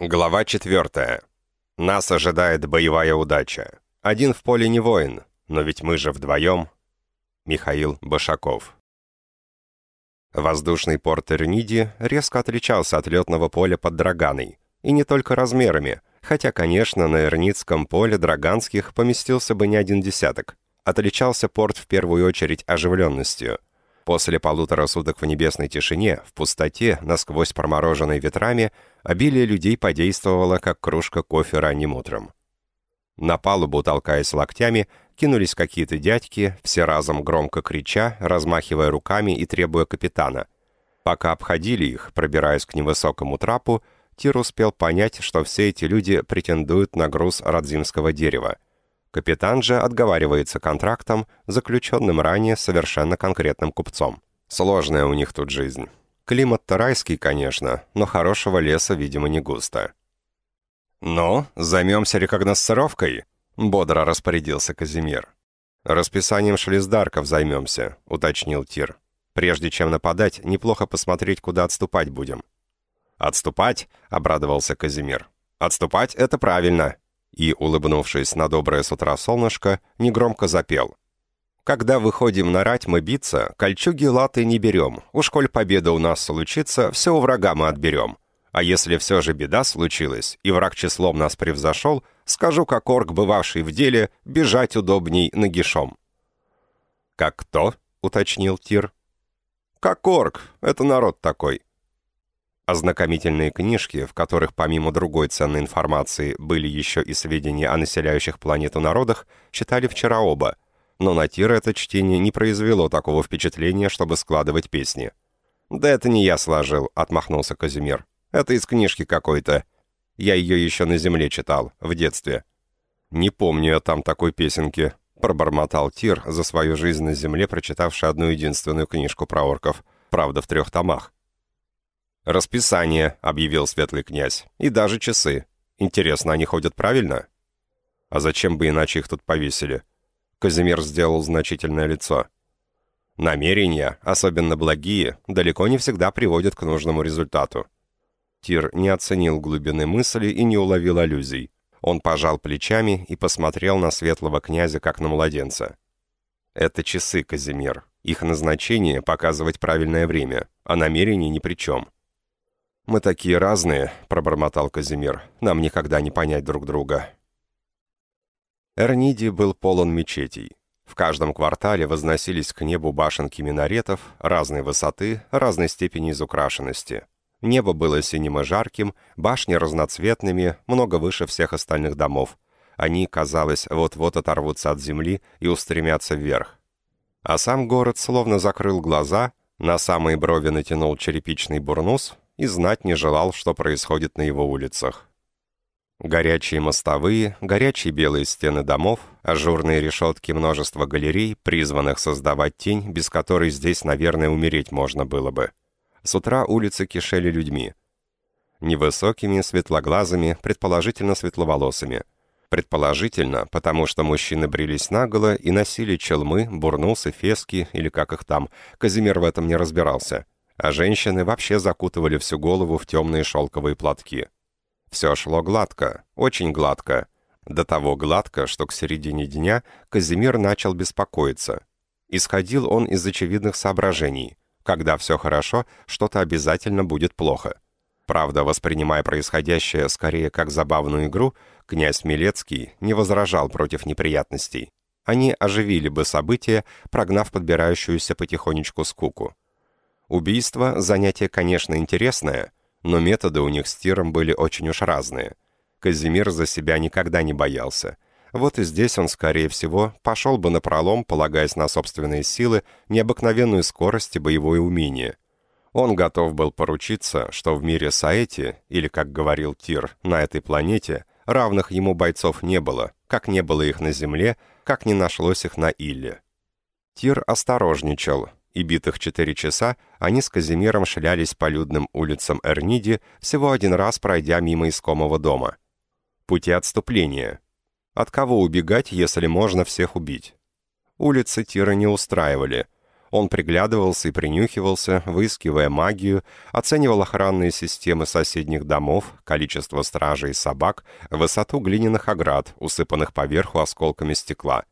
Глава 4. Нас ожидает боевая удача. Один в поле не воин, но ведь мы же вдвоем. Михаил Башаков. Воздушный порт Эрниди резко отличался от летного поля под Драганой. И не только размерами, хотя, конечно, на Эрницком поле Драганских поместился бы не один десяток. Отличался порт в первую очередь оживленностью – После полутора суток в небесной тишине, в пустоте, насквозь промороженной ветрами, обилие людей подействовало, как кружка кофе ранним утром. На палубу, толкаясь локтями, кинулись какие-то дядьки, все разом громко крича, размахивая руками и требуя капитана. Пока обходили их, пробираясь к невысокому трапу, Тир успел понять, что все эти люди претендуют на груз радзимского дерева — Капитан же отговаривается контрактом, заключенным ранее совершенно конкретным купцом. Сложная у них тут жизнь. Климат-то райский, конечно, но хорошего леса, видимо, не густо. «Ну, займемся рекогносцировкой», — бодро распорядился Казимир. «Расписанием шлиздарков займемся», — уточнил Тир. «Прежде чем нападать, неплохо посмотреть, куда отступать будем». «Отступать?» — обрадовался Казимир. «Отступать — это правильно и, улыбнувшись на доброе с утра солнышко, негромко запел. «Когда выходим на рать мы биться, кольчуги латы не берем. Уж коль победа у нас случится, все у врага мы отберем. А если все же беда случилась, и враг числом нас превзошел, скажу, как орк, бывавший в деле, бежать удобней нагишом». «Как кто?» — уточнил Тир. «Как орк, это народ такой. Ознакомительные книжки, в которых помимо другой ценной информации были еще и сведения о населяющих планету народах, читали вчера оба, но на Тира это чтение не произвело такого впечатления, чтобы складывать песни. «Да это не я сложил», — отмахнулся Казимир. «Это из книжки какой-то. Я ее еще на земле читал, в детстве». «Не помню я там такой песенки», — пробормотал Тир, за свою жизнь на земле прочитавший одну единственную книжку про орков, правда, в трех томах. «Расписание», — объявил светлый князь. «И даже часы. Интересно, они ходят правильно?» «А зачем бы иначе их тут повесили?» Казимир сделал значительное лицо. «Намерения, особенно благие, далеко не всегда приводят к нужному результату». Тир не оценил глубины мысли и не уловил аллюзий. Он пожал плечами и посмотрел на светлого князя, как на младенца. «Это часы, Казимир. Их назначение — показывать правильное время, а намерение ни при чем. «Мы такие разные», — пробормотал Казимир. «Нам никогда не понять друг друга». Эрниди был полон мечетей. В каждом квартале возносились к небу башенки минаретов разной высоты, разной степени изукрашенности. Небо было синим и жарким, башни разноцветными, много выше всех остальных домов. Они, казалось, вот-вот оторвутся от земли и устремятся вверх. А сам город словно закрыл глаза, на самые брови натянул черепичный бурнус, и знать не желал, что происходит на его улицах. Горячие мостовые, горячие белые стены домов, ажурные решетки множества галерей, призванных создавать тень, без которой здесь, наверное, умереть можно было бы. С утра улицы кишели людьми. Невысокими, светлоглазыми, предположительно светловолосыми. Предположительно, потому что мужчины брились наголо и носили челмы, бурнусы, фески, или как их там, Казимир в этом не разбирался – а женщины вообще закутывали всю голову в темные шелковые платки. Все шло гладко, очень гладко. До того гладко, что к середине дня Казимир начал беспокоиться. Исходил он из очевидных соображений. Когда все хорошо, что-то обязательно будет плохо. Правда, воспринимая происходящее скорее как забавную игру, князь Милецкий не возражал против неприятностей. Они оживили бы события, прогнав подбирающуюся потихонечку скуку. Убийство – занятие, конечно, интересное, но методы у них с Тиром были очень уж разные. Казимир за себя никогда не боялся. Вот и здесь он, скорее всего, пошел бы на пролом, полагаясь на собственные силы, необыкновенную скорость и боевое умение. Он готов был поручиться, что в мире Саэти, или, как говорил Тир, на этой планете, равных ему бойцов не было, как не было их на Земле, как не нашлось их на Илле. Тир осторожничал, и битых четыре часа они с Казимиром шлялись по людным улицам Эрниди, всего один раз пройдя мимо искомого дома. Пути отступления. От кого убегать, если можно всех убить? Улицы Тира не устраивали. Он приглядывался и принюхивался, выискивая магию, оценивал охранные системы соседних домов, количество стражей и собак, высоту глиняных оград, усыпанных поверху осколками стекла.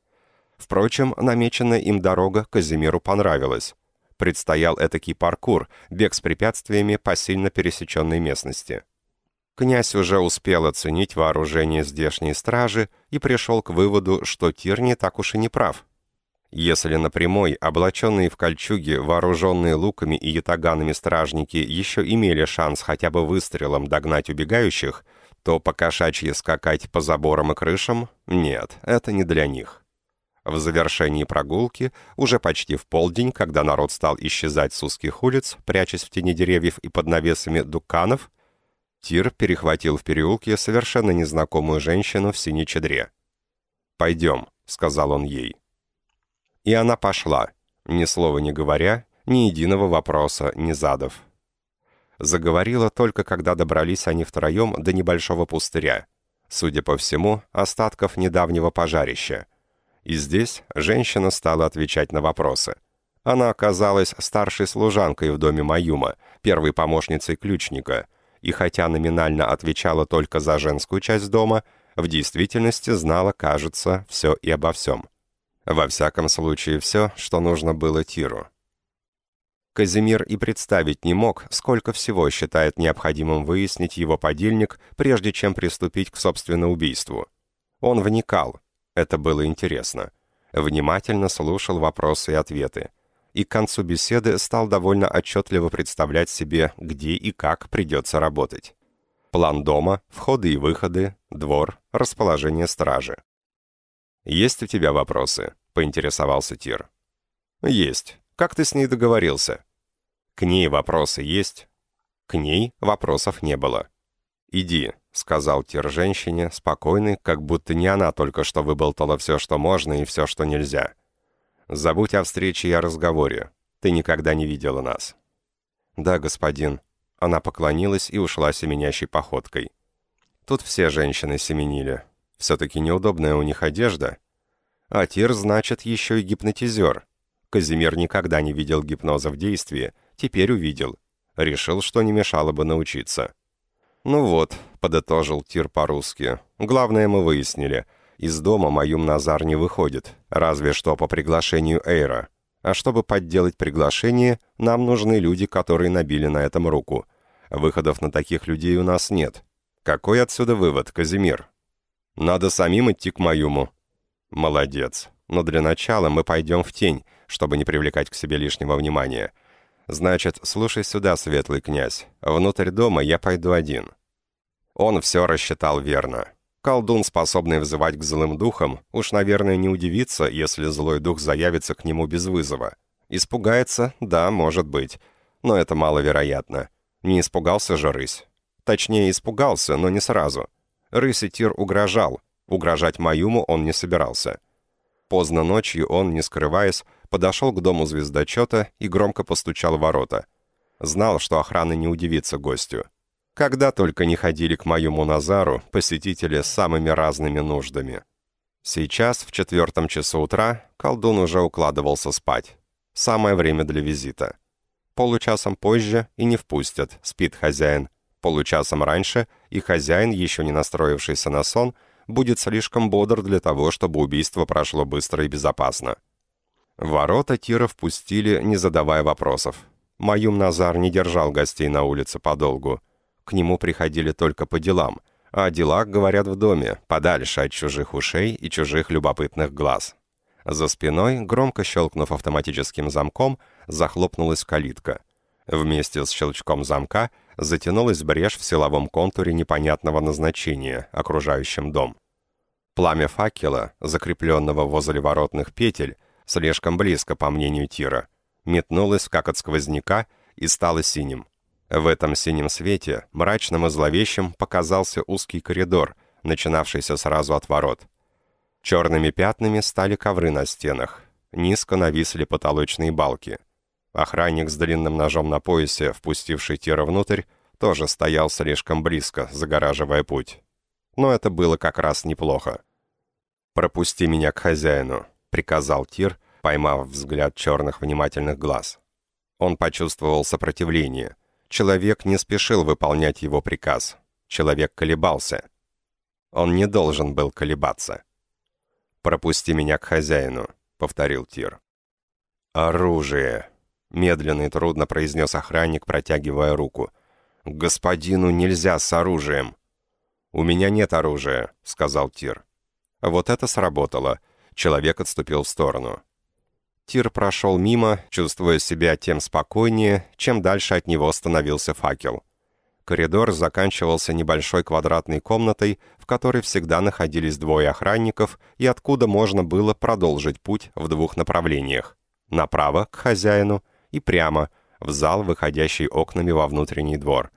Впрочем, намеченная им дорога Казимиру понравилась. Предстоял этакий паркур, бег с препятствиями по сильно пересеченной местности. Князь уже успел оценить вооружение здешней стражи и пришел к выводу, что Тир не так уж и не прав. Если на прямой, облаченные в кольчуги, вооруженные луками и ятаганами стражники еще имели шанс хотя бы выстрелом догнать убегающих, то покошачьи скакать по заборам и крышам — нет, это не для них. В завершении прогулки, уже почти в полдень, когда народ стал исчезать с узких улиц, прячась в тени деревьев и под навесами дуканов, Тир перехватил в переулке совершенно незнакомую женщину в синей чадре. «Пойдем», — сказал он ей. И она пошла, ни слова не говоря, ни единого вопроса не задав. Заговорила только, когда добрались они втроем до небольшого пустыря, судя по всему, остатков недавнего пожарища. И здесь женщина стала отвечать на вопросы. Она оказалась старшей служанкой в доме Маюма, первой помощницей ключника, и хотя номинально отвечала только за женскую часть дома, в действительности знала, кажется, все и обо всем. Во всяком случае, все, что нужно было Тиру. Казимир и представить не мог, сколько всего считает необходимым выяснить его подельник, прежде чем приступить к собственному убийству. Он вникал, это было интересно. Внимательно слушал вопросы и ответы. И к концу беседы стал довольно отчетливо представлять себе, где и как придется работать. План дома, входы и выходы, двор, расположение стражи. «Есть у тебя вопросы?» — поинтересовался Тир. «Есть. Как ты с ней договорился?» «К ней вопросы есть?» К ней вопросов не было. «Иди», — сказал Тир женщине, спокойный, как будто не она только что выболтала все, что можно, и все, что нельзя. «Забудь о встрече и о разговоре. Ты никогда не видела нас». «Да, господин». Она поклонилась и ушла семенящей походкой. Тут все женщины семенили. Все-таки неудобная у них одежда. А Тир, значит, еще и гипнотизер. Казимир никогда не видел гипноза в действии, теперь увидел. Решил, что не мешало бы научиться. «Ну вот», — подытожил Тир по-русски. «Главное мы выяснили. Из дома Маюм Назар не выходит, разве что по приглашению Эйра. А чтобы подделать приглашение, нам нужны люди, которые набили на этом руку. Выходов на таких людей у нас нет. Какой отсюда вывод, Казимир?» Надо самим идти к Маюму». «Молодец. Но для начала мы пойдем в тень, чтобы не привлекать к себе лишнего внимания. Значит, слушай сюда, светлый князь. Внутрь дома я пойду один». Он все рассчитал верно. Колдун, способный взывать к злым духам, уж, наверное, не удивится, если злой дух заявится к нему без вызова. Испугается? Да, может быть. Но это маловероятно. Не испугался же рысь. Точнее, испугался, но не сразу. Рыситир угрожал. Угрожать Маюму он не собирался. Поздно ночью он, не скрываясь, подошел к дому звездочета и громко постучал в ворота. Знал, что охрана не удивится гостю. Когда только не ходили к Маюму Назару посетители с самыми разными нуждами. Сейчас, в четвертом часу утра, колдун уже укладывался спать. Самое время для визита. Получасом позже и не впустят, спит хозяин, Получасом раньше, и хозяин, еще не настроившийся на сон, будет слишком бодр для того, чтобы убийство прошло быстро и безопасно. Ворота Тира впустили, не задавая вопросов. Маюм Назар не держал гостей на улице подолгу. К нему приходили только по делам, а о делах говорят в доме, подальше от чужих ушей и чужих любопытных глаз. За спиной, громко щелкнув автоматическим замком, захлопнулась калитка. Вместе с щелчком замка затянулась брешь в силовом контуре непонятного назначения, окружающем дом. Пламя факела, закрепленного возле воротных петель, слишком близко, по мнению Тира, метнулось, как от сквозняка, и стало синим. В этом синем свете, мрачным и зловещим, показался узкий коридор, начинавшийся сразу от ворот. Черными пятнами стали ковры на стенах, низко нависли потолочные балки. Охранник с длинным ножом на поясе, впустивший Тира внутрь, тоже стоял слишком близко, загораживая путь. Но это было как раз неплохо. «Пропусти меня к хозяину», — приказал Тир, поймав взгляд черных внимательных глаз. Он почувствовал сопротивление. Человек не спешил выполнять его приказ. Человек колебался. Он не должен был колебаться. «Пропусти меня к хозяину», — повторил Тир. «Оружие», — медленно и трудно произнес охранник, протягивая руку. «Господину нельзя с оружием». «У меня нет оружия», — сказал Тир. Вот это сработало. Человек отступил в сторону. Тир прошел мимо, чувствуя себя тем спокойнее, чем дальше от него становился факел. Коридор заканчивался небольшой квадратной комнатой, в которой всегда находились двое охранников и откуда можно было продолжить путь в двух направлениях. Направо, к хозяину, и прямо, в зал, выходящий окнами во внутренний двор.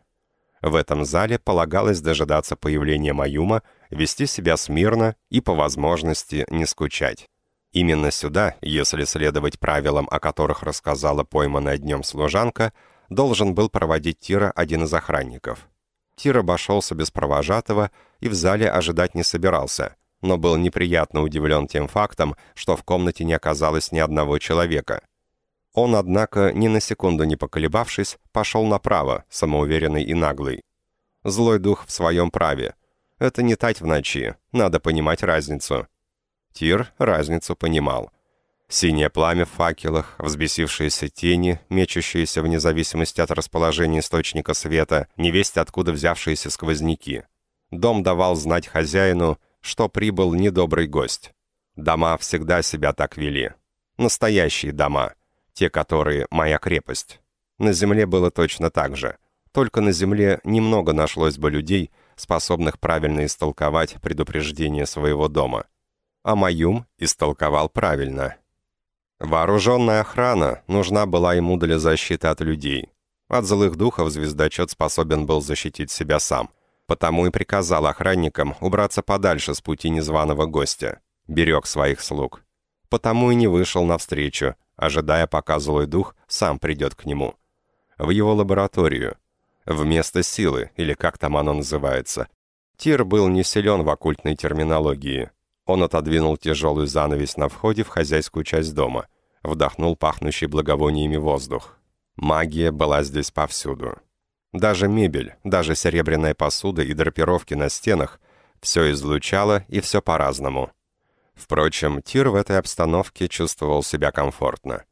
В этом зале полагалось дожидаться появления Маюма, вести себя смирно и, по возможности, не скучать. Именно сюда, если следовать правилам, о которых рассказала пойманная днем служанка, должен был проводить Тира один из охранников. Тир обошелся без провожатого и в зале ожидать не собирался, но был неприятно удивлен тем фактом, что в комнате не оказалось ни одного человека. Он, однако, ни на секунду не поколебавшись, пошел направо, самоуверенный и наглый. Злой дух в своем праве. Это не тать в ночи, надо понимать разницу. Тир разницу понимал. Синее пламя в факелах, взбесившиеся тени, мечущиеся вне зависимости от расположения источника света, невесть откуда взявшиеся сквозняки. Дом давал знать хозяину, что прибыл недобрый гость. Дома всегда себя так вели. Настоящие дома. Те, которые «моя крепость». На земле было точно так же. Только на земле немного нашлось бы людей, способных правильно истолковать предупреждение своего дома – а Маюм истолковал правильно. Вооруженная охрана нужна была ему для защиты от людей. От злых духов звездочет способен был защитить себя сам. Потому и приказал охранникам убраться подальше с пути незваного гостя. Берег своих слуг. Потому и не вышел навстречу, ожидая, пока злой дух сам придет к нему. В его лабораторию. Вместо силы, или как там оно называется. Тир был не силен в оккультной терминологии. Он отодвинул тяжелую занавесь на входе в хозяйскую часть дома, вдохнул пахнущий благовониями воздух. Магия была здесь повсюду. Даже мебель, даже серебряная посуда и драпировки на стенах — все излучало и все по-разному. Впрочем, Тир в этой обстановке чувствовал себя комфортно.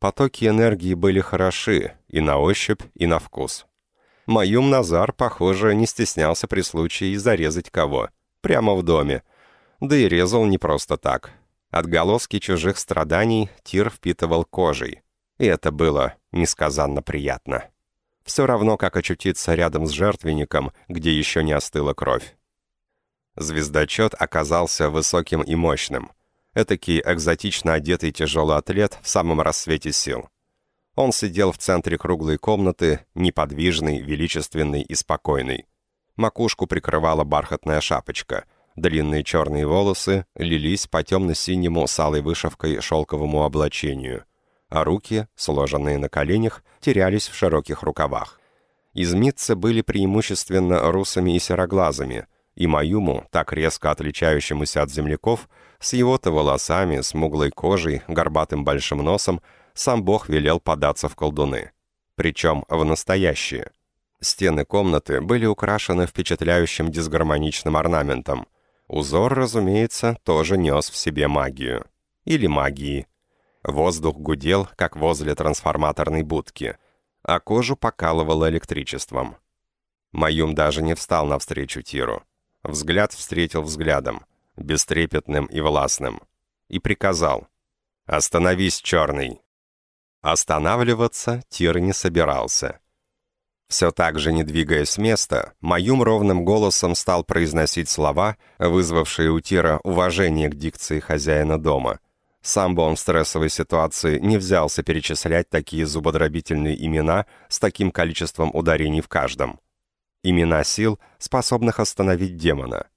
Потоки энергии были хороши и на ощупь, и на вкус. Маюм Назар, похоже, не стеснялся при случае зарезать кого. Прямо в доме, да и резал не просто так. Отголоски чужих страданий Тир впитывал кожей. И это было несказанно приятно. Все равно, как очутиться рядом с жертвенником, где еще не остыла кровь. Звездочет оказался высоким и мощным. Этакий экзотично одетый тяжелый атлет в самом рассвете сил. Он сидел в центре круглой комнаты, неподвижный, величественный и спокойный. Макушку прикрывала бархатная шапочка — Длинные черные волосы лились по темно-синему с алой вышивкой шелковому облачению, а руки, сложенные на коленях, терялись в широких рукавах. Измитцы были преимущественно русами и сероглазыми, и Маюму, так резко отличающемуся от земляков, с его-то волосами, смуглой кожей, горбатым большим носом, сам Бог велел податься в колдуны. Причем в настоящие. Стены комнаты были украшены впечатляющим дисгармоничным орнаментом – Узор, разумеется, тоже нес в себе магию. Или магии. Воздух гудел, как возле трансформаторной будки, а кожу покалывало электричеством. Маюм даже не встал навстречу Тиру. Взгляд встретил взглядом, бестрепетным и властным, и приказал «Остановись, черный!». Останавливаться Тир не собирался. Все так же, не двигаясь с места, моим ровным голосом стал произносить слова, вызвавшие у Тира уважение к дикции хозяина дома. Сам бы он в стрессовой ситуации не взялся перечислять такие зубодробительные имена с таким количеством ударений в каждом. Имена сил, способных остановить демона.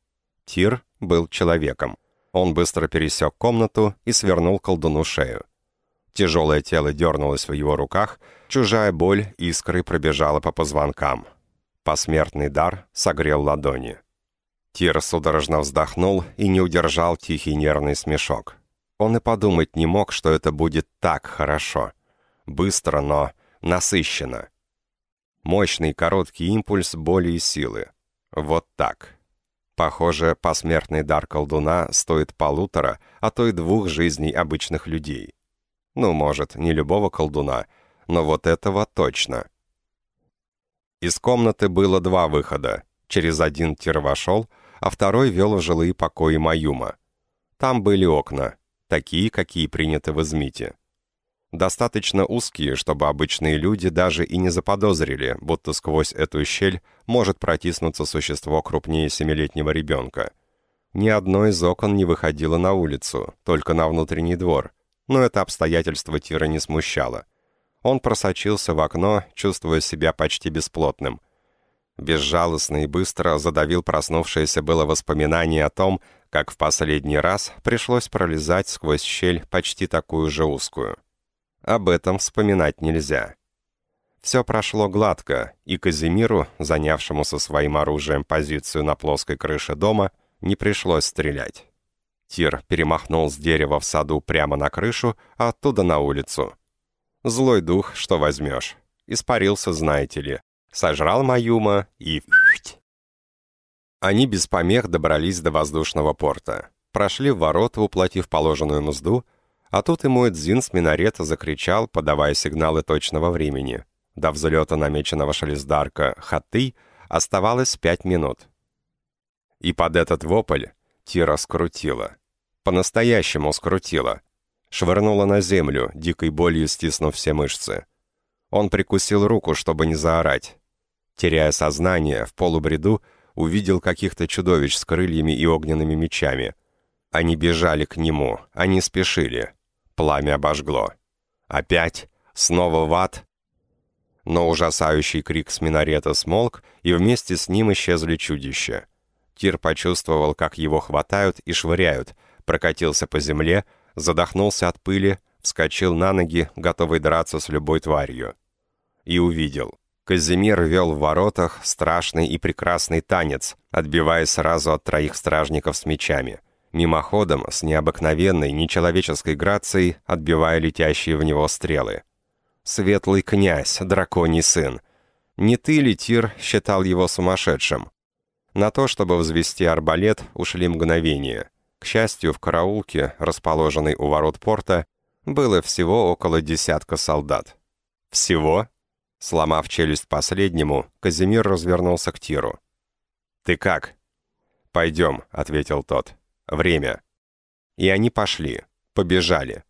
Тир был человеком. Он быстро пересек комнату и свернул колдуну шею. Тяжелое тело дернулось в его руках, чужая боль искрой пробежала по позвонкам. Посмертный дар согрел ладони. Тир судорожно вздохнул и не удержал тихий нервный смешок. Он и подумать не мог, что это будет так хорошо. Быстро, но насыщенно. Мощный короткий импульс боли и силы. Вот так. Похоже, посмертный дар колдуна стоит полутора, а то и двух жизней обычных людей. Ну, может, не любого колдуна, но вот этого точно. Из комнаты было два выхода. Через один Тир вошел, а второй вел в жилые покои Маюма. Там были окна, такие, какие приняты в Измите. Достаточно узкие, чтобы обычные люди даже и не заподозрили, будто сквозь эту щель может протиснуться существо крупнее семилетнего ребенка. Ни одно из окон не выходило на улицу, только на внутренний двор, но это обстоятельство Тира не смущало. Он просочился в окно, чувствуя себя почти бесплотным. Безжалостно и быстро задавил проснувшееся было воспоминание о том, как в последний раз пришлось пролезать сквозь щель почти такую же узкую. Об этом вспоминать нельзя. Все прошло гладко, и Казимиру, занявшему со своим оружием позицию на плоской крыше дома, не пришлось стрелять. Тир перемахнул с дерева в саду прямо на крышу, а оттуда на улицу. Злой дух, что возьмешь. Испарился, знаете ли. Сожрал Маюма и... Они без помех добрались до воздушного порта. Прошли в ворота, уплатив положенную мзду, а тут и мой дзин с минарета закричал, подавая сигналы точного времени. До взлета намеченного шелездарка «Хаты» оставалось пять минут. И под этот вопль Тира скрутила. По-настоящему скрутила швырнула на землю, дикой болью стиснув все мышцы. Он прикусил руку, чтобы не заорать. Теряя сознание, в полубреду увидел каких-то чудовищ с крыльями и огненными мечами. Они бежали к нему, они спешили. Пламя обожгло. Опять? Снова в ад? Но ужасающий крик с минарета смолк, и вместе с ним исчезли чудища. Тир почувствовал, как его хватают и швыряют, прокатился по земле, задохнулся от пыли, вскочил на ноги, готовый драться с любой тварью. И увидел. Казимир вел в воротах страшный и прекрасный танец, отбиваясь сразу от троих стражников с мечами. Мимоходом, с необыкновенной, нечеловеческой грацией, отбивая летящие в него стрелы. «Светлый князь, драконий сын! Не ты ли, Тир, считал его сумасшедшим?» На то, чтобы взвести арбалет, ушли мгновения. К счастью, в караулке, расположенной у ворот порта, было всего около десятка солдат. Всего? Сломав челюсть последнему, Казимир развернулся к Тиру. «Ты как?» «Пойдем», — ответил тот. «Время». И они пошли, побежали.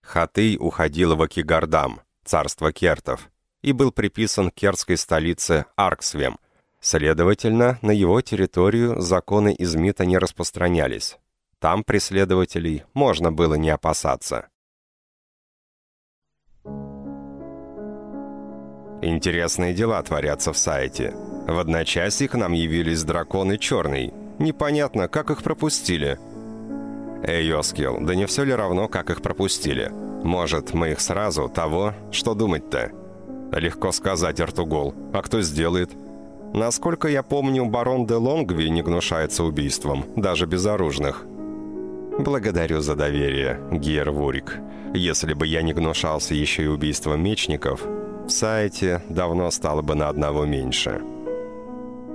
Хатый уходил в Акигардам, царство кертов, и был приписан к кертской столице Арксвем. Следовательно, на его территорию законы Измита не распространялись. Там преследователей можно было не опасаться. Интересные дела творятся в сайте. В одночасье к нам явились драконы черный. Непонятно, как их пропустили. Эй, Йоскил, да не все ли равно, как их пропустили? Может, мы их сразу, того, что думать-то? Легко сказать, Артугол. А кто сделает? Насколько я помню, барон де Лонгви не гнушается убийством, даже безоружных. «Благодарю за доверие, Гер Вурик. Если бы я не гнушался еще и убийством мечников, в сайте давно стало бы на одного меньше».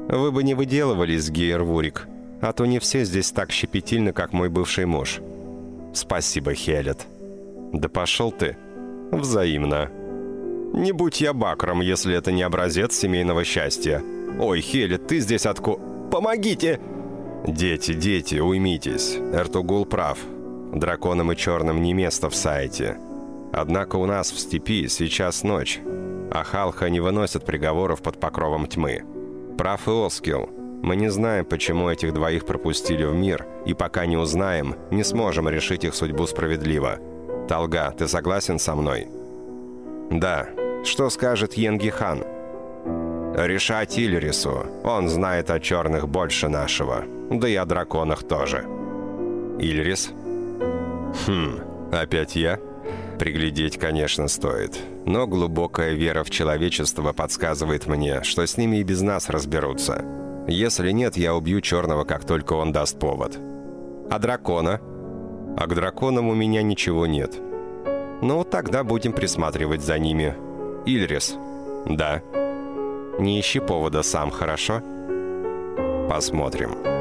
«Вы бы не выделывались, Гейер Вурик, а то не все здесь так щепетильны, как мой бывший муж». «Спасибо, Хелет». «Да пошел ты». «Взаимно». «Не будь я бакром, если это не образец семейного счастья». «Ой, Хелет, ты здесь отко...» «Помогите!» «Дети, дети, уймитесь. Эртугул прав. Драконам и черным не место в сайте. Однако у нас в степи сейчас ночь, а Халха не выносят приговоров под покровом тьмы. Прав и Оскил. Мы не знаем, почему этих двоих пропустили в мир, и пока не узнаем, не сможем решить их судьбу справедливо. Талга, ты согласен со мной?» «Да. Что скажет Йенги хан?» «Решать Ильрису. Он знает о черных больше нашего» да и о драконах тоже. Ильрис? Хм, опять я? Приглядеть, конечно, стоит. Но глубокая вера в человечество подсказывает мне, что с ними и без нас разберутся. Если нет, я убью черного, как только он даст повод. А дракона? А к драконам у меня ничего нет. Ну, тогда будем присматривать за ними. Ильрис. Да. Не ищи повода сам, хорошо? Посмотрим.